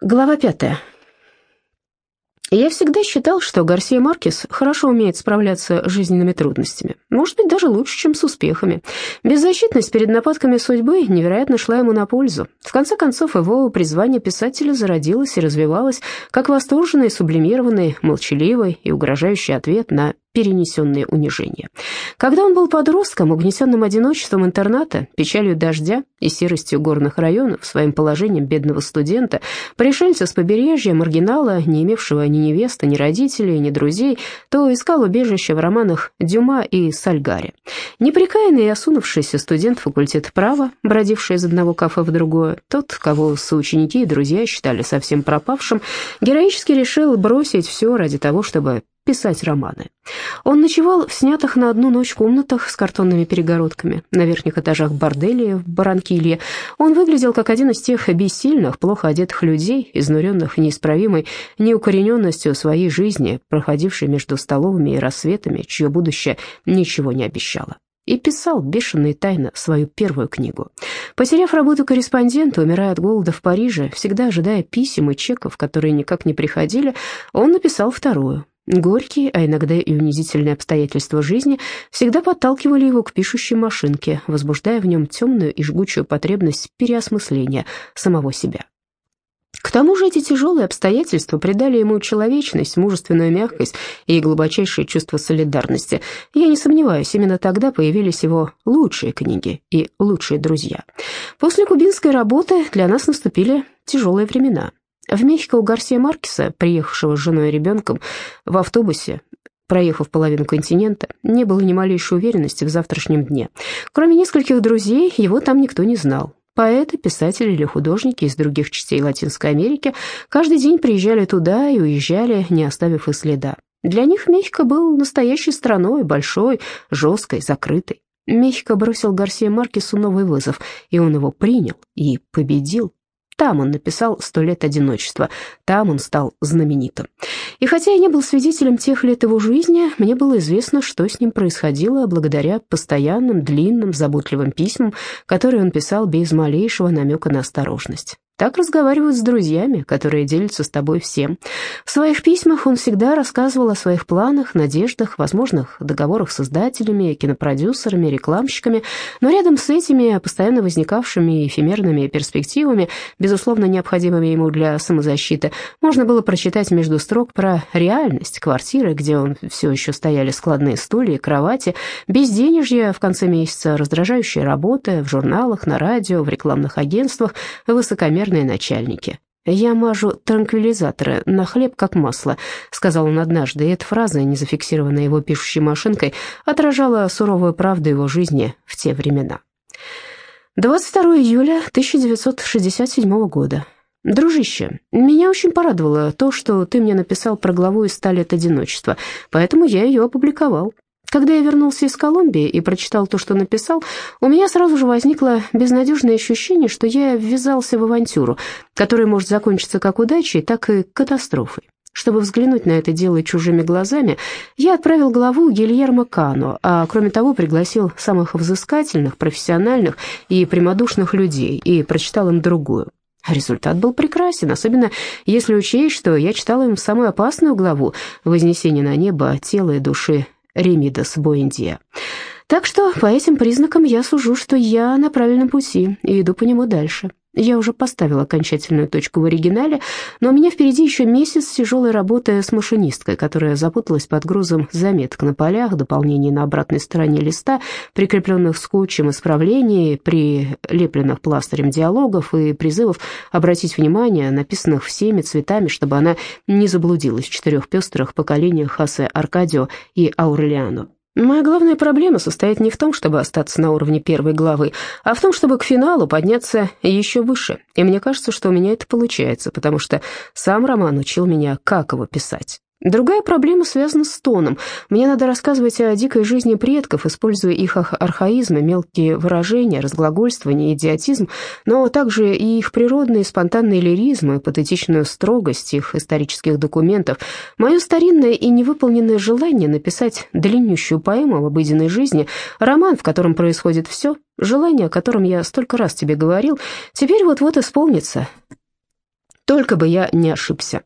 Глава пятая. Я всегда считал, что Гарсия Маркес хорошо умеет справляться с жизненными трудностями. Может быть, даже лучше, чем с успехами. Беззащитность перед нападками судьбы невероятно шла ему на пользу. В конце концов, его призвание писателя зародилось и развивалось как восторженный, сублимированный, молчаливый и угрожающий ответ на перенесенные унижения. Когда он был подростком, угнетенным одиночеством интерната, печалью дождя и серостью горных районов, своим положением бедного студента, пришельца с побережья, маргинала, не имевшего ни невесты, ни родителей, ни друзей, то искал убежище в романах Дюма и Сальгари. Неприкаянный и осунувшийся студент факультета права, бродивший из одного кафе в другое, тот, кого соученики и друзья считали совсем пропавшим, героически решил бросить все ради того, чтобы писать романы. Он ночевал в снятых на одну ночь комнатах с картонными перегородками на верхних этажах борделия в Баранкилье. Он выглядел как один из тех бессильных, плохо одетых людей, изнуренных неисправимой неукорененностью своей жизни, проходившей между столовыми и рассветами, чье будущее ничего не обещало и писал бешено и тайно свою первую книгу. Потеряв работу корреспондента, умирая от голода в Париже, всегда ожидая писем и чеков, которые никак не приходили, он написал вторую, Горькие, а иногда и унизительные обстоятельства жизни всегда подталкивали его к пишущей машинке, возбуждая в нем темную и жгучую потребность переосмысления самого себя. К тому же эти тяжелые обстоятельства придали ему человечность, мужественную мягкость и глубочайшее чувство солидарности. Я не сомневаюсь, именно тогда появились его лучшие книги и лучшие друзья. После кубинской работы для нас наступили тяжелые времена. В Мехико у Гарсия Маркеса, приехавшего с женой и ребенком в автобусе, проехав половину континента, не было ни малейшей уверенности в завтрашнем дне. Кроме нескольких друзей, его там никто не знал. Поэты, писатели или художники из других частей Латинской Америки каждый день приезжали туда и уезжали, не оставив и следа. Для них Мехико был настоящей страной, большой, жесткой, закрытой. Мехико бросил Гарсия Маркесу новый вызов, и он его принял и победил. Там он написал «Сто лет одиночества», там он стал знаменитым. И хотя я не был свидетелем тех лет его жизни, мне было известно, что с ним происходило благодаря постоянным, длинным, заботливым письмам, которые он писал без малейшего намека на осторожность. Так разговаривают с друзьями, которые делятся с тобой всем. В своих письмах он всегда рассказывал о своих планах, надеждах, возможных договорах с издателями, кинопродюсерами, рекламщиками, но рядом с этими постоянно возникавшими эфемерными перспективами, безусловно необходимыми ему для самозащиты, можно было прочитать между строк про реальность квартиры, где он все еще стояли складные стулья, кровати, безденежье в конце месяца, раздражающая работа в журналах, на радио, в рекламных агентствах, высокомерные верные начальники. «Я мажу транквилизаторы на хлеб, как масло», — сказал он однажды, и эта фраза, не зафиксированная его пишущей машинкой, отражала суровую правду его жизни в те времена. 22 июля 1967 года. «Дружище, меня очень порадовало то, что ты мне написал про главу из ста лет одиночества, поэтому я ее опубликовал. Когда я вернулся из Колумбии и прочитал то, что написал, у меня сразу же возникло безнадежное ощущение, что я ввязался в авантюру, которая может закончиться как удачей, так и катастрофой. Чтобы взглянуть на это дело чужими глазами, я отправил главу Гильермо Кано, а кроме того пригласил самых взыскательных, профессиональных и прямодушных людей и прочитал им другую. Результат был прекрасен, особенно если учесть, что я читал им самую опасную главу «Вознесение на небо тела и души Ремидас Буэндия. Так что по этим признакам я сужу, что я на правильном пути и иду по нему дальше. Я уже поставила окончательную точку в оригинале, но у меня впереди еще месяц тяжелой работы с машинисткой, которая запуталась под грузом заметок на полях, дополнений на обратной стороне листа, прикрепленных скотчем исправлений, прилепленных пластырем диалогов и призывов обратить внимание, написанных всеми цветами, чтобы она не заблудилась в четырех пестрых поколениях Хасе Аркадио и Аурелиано. Моя главная проблема состоит не в том, чтобы остаться на уровне первой главы, а в том, чтобы к финалу подняться еще выше. И мне кажется, что у меня это получается, потому что сам роман учил меня, как его писать. Другая проблема связана с тоном. Мне надо рассказывать о дикой жизни предков, используя их архаизмы, мелкие выражения, разглагольствование, идиотизм, но также и их природные спонтанные лиризмы, патетичную строгость их исторических документов. Мое старинное и невыполненное желание написать длиннющую поэму об обыденной жизни, роман, в котором происходит все, желание, о котором я столько раз тебе говорил, теперь вот-вот исполнится. То, Только бы я не ошибся.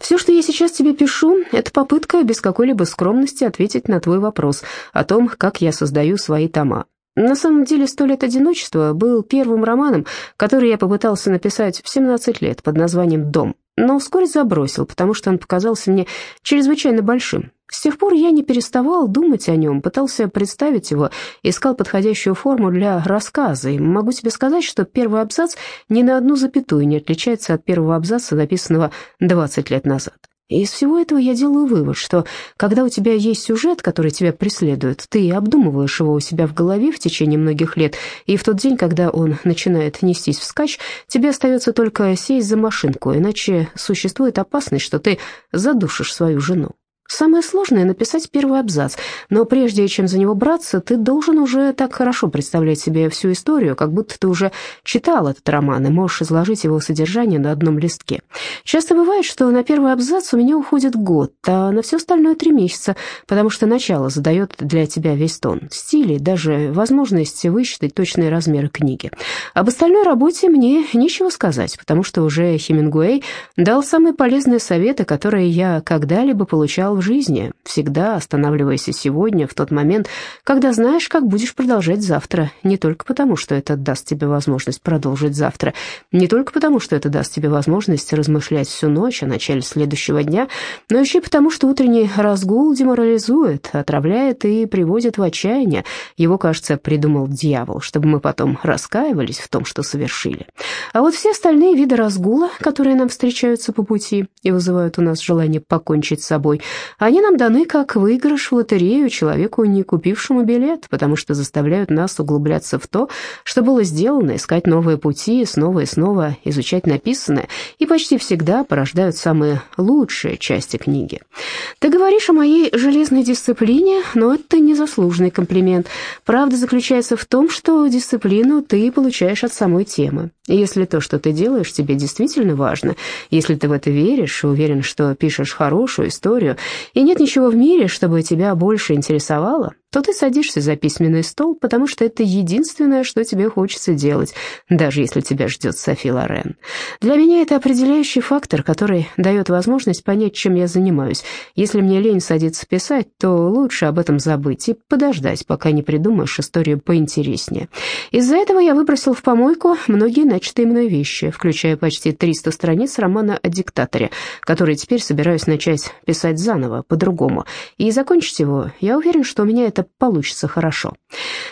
Все, что я сейчас тебе пишу, это попытка без какой-либо скромности ответить на твой вопрос о том, как я создаю свои тома. На самом деле, «Сто лет одиночества» был первым романом, который я попытался написать в 17 лет под названием «Дом», но вскоре забросил, потому что он показался мне чрезвычайно большим. С тех пор я не переставал думать о нем, пытался представить его, искал подходящую форму для рассказа, и могу тебе сказать, что первый абзац ни на одну запятую не отличается от первого абзаца, написанного 20 лет назад. Из всего этого я делаю вывод, что когда у тебя есть сюжет, который тебя преследует, ты обдумываешь его у себя в голове в течение многих лет, и в тот день, когда он начинает нестись вскачь, тебе остается только сесть за машинку, иначе существует опасность, что ты задушишь свою жену. Самое сложное — написать первый абзац, но прежде чем за него браться, ты должен уже так хорошо представлять себе всю историю, как будто ты уже читал этот роман и можешь изложить его содержание на одном листке. Часто бывает, что на первый абзац у меня уходит год, а на все остальное три месяца, потому что начало задает для тебя весь тон, стиль и даже возможность высчитать точные размеры книги. Об остальной работе мне нечего сказать, потому что уже Хемингуэй дал самые полезные советы, которые я когда-либо получал жизни, всегда останавливайся сегодня, в тот момент, когда знаешь, как будешь продолжать завтра, не только потому, что это даст тебе возможность продолжить завтра, не только потому, что это даст тебе возможность размышлять всю ночь о начале следующего дня, но еще и потому, что утренний разгул деморализует, отравляет и приводит в отчаяние. Его, кажется, придумал дьявол, чтобы мы потом раскаивались в том, что совершили. А вот все остальные виды разгула, которые нам встречаются по пути и вызывают у нас желание покончить с собой, они нам даны как выигрыш в лотерею человеку, не купившему билет, потому что заставляют нас углубляться в то, что было сделано, искать новые пути, снова и снова изучать написанное, и почти всегда порождают самые лучшие части книги. Ты говоришь о моей железной дисциплине, но это незаслуженный комплимент. Правда заключается в том, что дисциплину ты получаешь от самой темы. Если то, что ты делаешь, тебе действительно важно, если ты в это веришь уверен, что пишешь хорошую историю, и нет ничего в мире, чтобы тебя больше интересовало, то ты садишься за письменный стол, потому что это единственное, что тебе хочется делать, даже если тебя ждет Софи Лорен. Для меня это определяющий фактор, который дает возможность понять, чем я занимаюсь. Если мне лень садиться писать, то лучше об этом забыть и подождать, пока не придумаешь историю поинтереснее. Из-за этого я выбросил в помойку многие начатые мной вещи, включая почти 300 страниц романа о диктаторе, который теперь собираюсь начать писать заново, по-другому. И закончить его, я уверен, что у меня это это получится хорошо.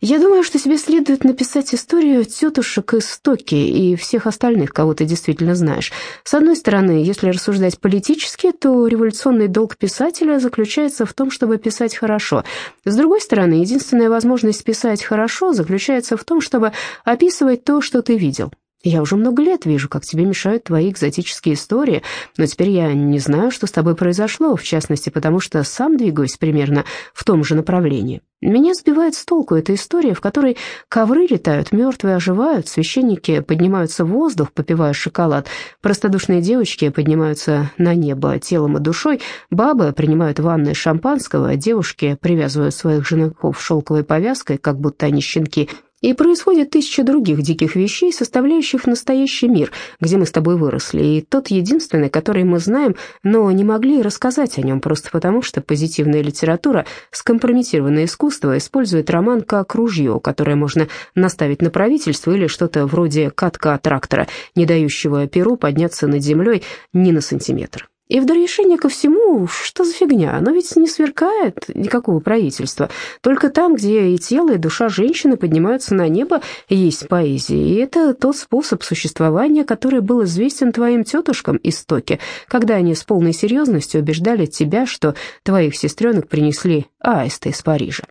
Я думаю, что тебе следует написать историю тетушек из Токи и всех остальных, кого ты действительно знаешь. С одной стороны, если рассуждать политически, то революционный долг писателя заключается в том, чтобы писать хорошо. С другой стороны, единственная возможность писать хорошо заключается в том, чтобы описывать то, что ты видел. Я уже много лет вижу, как тебе мешают твои экзотические истории, но теперь я не знаю, что с тобой произошло, в частности, потому что сам двигаюсь примерно в том же направлении. Меня сбивает с толку эта история, в которой ковры летают, мертвые оживают, священники поднимаются в воздух, попивая шоколад, простодушные девочки поднимаются на небо телом и душой, бабы принимают ванны шампанского, девушки привязывают своих женихов шелковой повязкой, как будто они щенки, и происходит тысяча других диких вещей, составляющих настоящий мир, где мы с тобой выросли, и тот единственный, который мы знаем, но не могли рассказать о нем просто потому, что позитивная литература, скомпрометированное искусство, использует роман как ружье, которое можно наставить на правительство или что-то вроде катка трактора, не дающего перу подняться над землей ни на сантиметр. И в дорешение ко всему, что за фигня? Оно ведь не сверкает никакого правительства. Только там, где и тело, и душа женщины поднимаются на небо, есть поэзия. И это тот способ существования, который был известен твоим тетушкам из Токи, когда они с полной серьезностью убеждали тебя, что твоих сестренок принесли аисты из Парижа.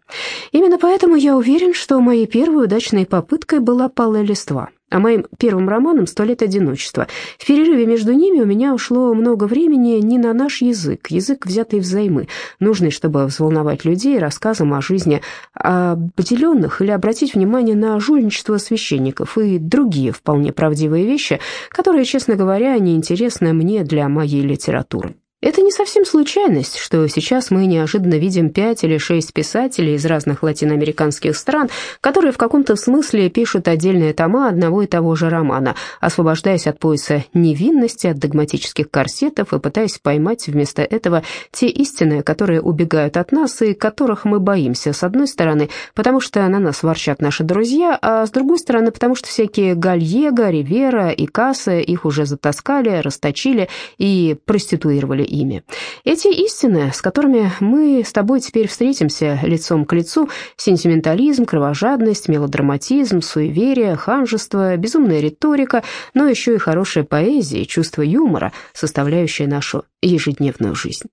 Именно поэтому я уверен, что моей первой удачной попыткой была «Палая листва» а моим первым романом «Сто лет одиночества». В перерыве между ними у меня ушло много времени не на наш язык, язык, взятый взаймы, нужный, чтобы взволновать людей рассказом о жизни обделенных или обратить внимание на жульничество священников и другие вполне правдивые вещи, которые, честно говоря, не интересны мне для моей литературы. Это не совсем случайность, что сейчас мы неожиданно видим пять или шесть писателей из разных латиноамериканских стран, которые в каком-то смысле пишут отдельные тома одного и того же романа, освобождаясь от пояса невинности, от догматических корсетов и пытаясь поймать вместо этого те истины, которые убегают от нас и которых мы боимся, с одной стороны, потому что на нас ворчат наши друзья, а с другой стороны, потому что всякие Гальего, Ривера и Касса их уже затаскали, расточили и проституировали ими. Эти истины, с которыми мы с тобой теперь встретимся лицом к лицу, сентиментализм, кровожадность, мелодраматизм, суеверие, ханжество, безумная риторика, но еще и хорошая поэзия чувство юмора, составляющее нашу ежедневную жизнь.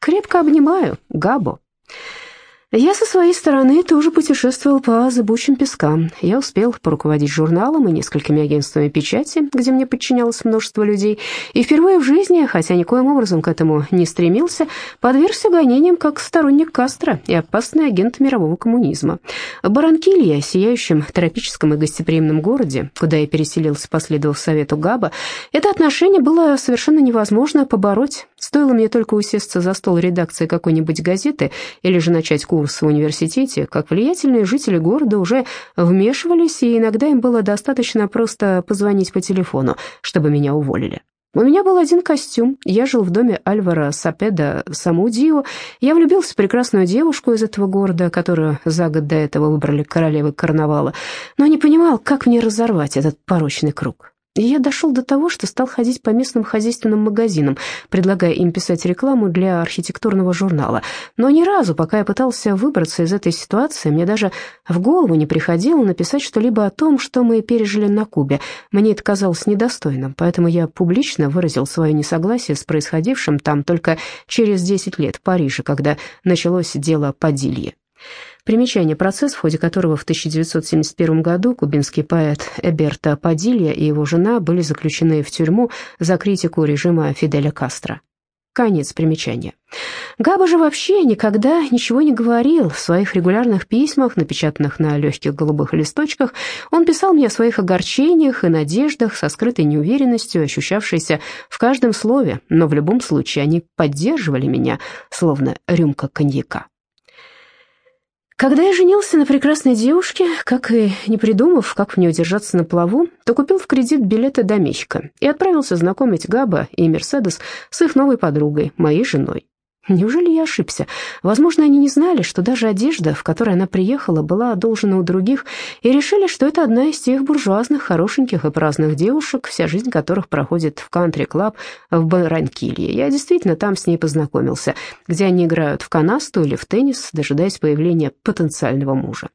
Крепко обнимаю, Габо. Я со своей стороны тоже путешествовал по зыбучим пескам. Я успел поруководить журналом и несколькими агентствами печати, где мне подчинялось множество людей, и впервые в жизни, хотя никоим образом к этому не стремился, подвергся гонениям как сторонник Кастро и опасный агент мирового коммунизма. В Баранкилье, сияющем тропическом и гостеприимном городе, куда я переселился, последовав совету Габа, это отношение было совершенно невозможно побороть. Стоило мне только усесться за стол редакции какой-нибудь газеты или же начать курс в университете, как влиятельные жители города уже вмешивались, и иногда им было достаточно просто позвонить по телефону, чтобы меня уволили. У меня был один костюм, я жил в доме Альвара Сапеда Самудио, я влюбился в прекрасную девушку из этого города, которую за год до этого выбрали королевой карнавала, но не понимал, как мне разорвать этот порочный круг. Я дошел до того, что стал ходить по местным хозяйственным магазинам, предлагая им писать рекламу для архитектурного журнала. Но ни разу, пока я пытался выбраться из этой ситуации, мне даже в голову не приходило написать что-либо о том, что мы пережили на Кубе. Мне это казалось недостойным, поэтому я публично выразил свое несогласие с происходившим там только через 10 лет в Париже, когда началось дело Падильи. Примечание. Процесс, в ходе которого в 1971 году кубинский поэт Эберто Падилья и его жена были заключены в тюрьму за критику режима Фиделя Кастро. Конец примечания. Габа же вообще никогда ничего не говорил. В своих регулярных письмах, напечатанных на легких голубых листочках, он писал мне о своих огорчениях и надеждах со скрытой неуверенностью, ощущавшейся в каждом слове, но в любом случае они поддерживали меня, словно рюмка коньяка. Когда я женился на прекрасной девушке, как и не придумав, как мне удержаться на плаву, то купил в кредит билеты до Мехико и отправился знакомить Габа и Мерседес с их новой подругой, моей женой. Неужели я ошибся? Возможно, они не знали, что даже одежда, в которой она приехала, была одолжена у других, и решили, что это одна из тех буржуазных, хорошеньких и праздных девушек, вся жизнь которых проходит в кантри-клаб в Барранкилье. Я действительно там с ней познакомился, где они играют в канасту или в теннис, дожидаясь появления потенциального мужа.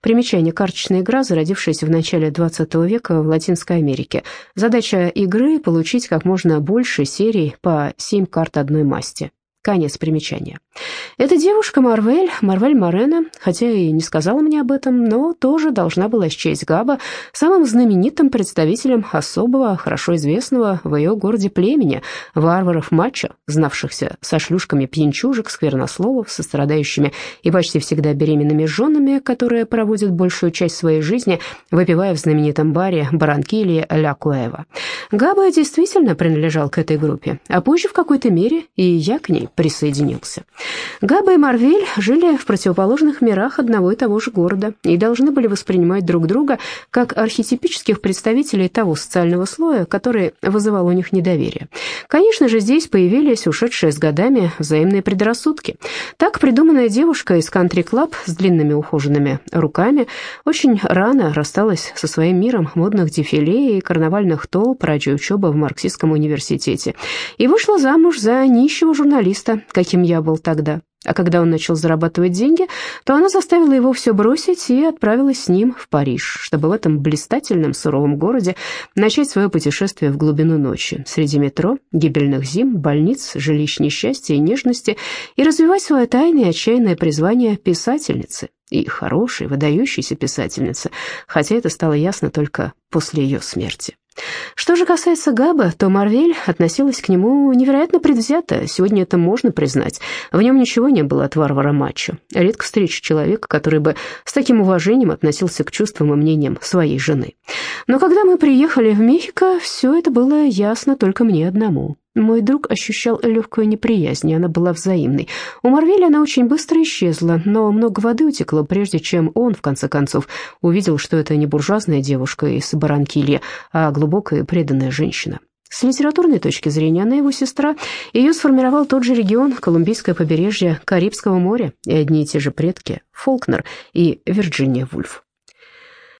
Примечание «Карточная игра», зародившаяся в начале XX века в Латинской Америке. Задача игры – получить как можно больше серий по 7 карт одной масти. Конец примечания. Эта девушка Марвель, Марвель Морена, хотя и не сказала мне об этом, но тоже должна была счесть Габа самым знаменитым представителем особого, хорошо известного в ее городе племени, варваров мачо, знавшихся со шлюшками пьянчужек, сквернословов, сострадающими и почти всегда беременными женами, которые проводят большую часть своей жизни, выпивая в знаменитом баре Баранкильи Ля Куэва. Габа действительно принадлежал к этой группе, а позже в какой-то мере и я к ней присоединился. Габа и Марвель жили в противоположных мирах одного и того же города и должны были воспринимать друг друга как архетипических представителей того социального слоя, который вызывал у них недоверие. Конечно же, здесь появились ушедшие с годами взаимные предрассудки. Так придуманная девушка из кантри-клаб с длинными ухоженными руками очень рано рассталась со своим миром модных дефиле и карнавальных толп ради учебы в марксистском университете и вышла замуж за нищего журналиста, каким я был тогда. А когда он начал зарабатывать деньги, то она заставила его все бросить и отправилась с ним в Париж, чтобы в этом блистательном суровом городе начать свое путешествие в глубину ночи, среди метро, гибельных зим, больниц, жилищ несчастья и нежности, и развивать свое тайное и отчаянное призвание писательницы, и хорошей, выдающейся писательницы, хотя это стало ясно только после ее смерти. Что же касается Габа, то Марвель относилась к нему невероятно предвзято, сегодня это можно признать. В нем ничего не было от варвара мачо. Редко встречу человека, который бы с таким уважением относился к чувствам и мнениям своей жены. Но когда мы приехали в Мехико, все это было ясно только мне одному. Мой друг ощущал легкую неприязнь, и она была взаимной. У Марвеля она очень быстро исчезла, но много воды утекло, прежде чем он, в конце концов, увидел, что это не буржуазная девушка из Баранкилья, а глубокая преданная женщина. С литературной точки зрения она его сестра. Ее сформировал тот же регион, Колумбийское побережье Карибского моря, и одни и те же предки – Фолкнер и Вирджиния Вульф.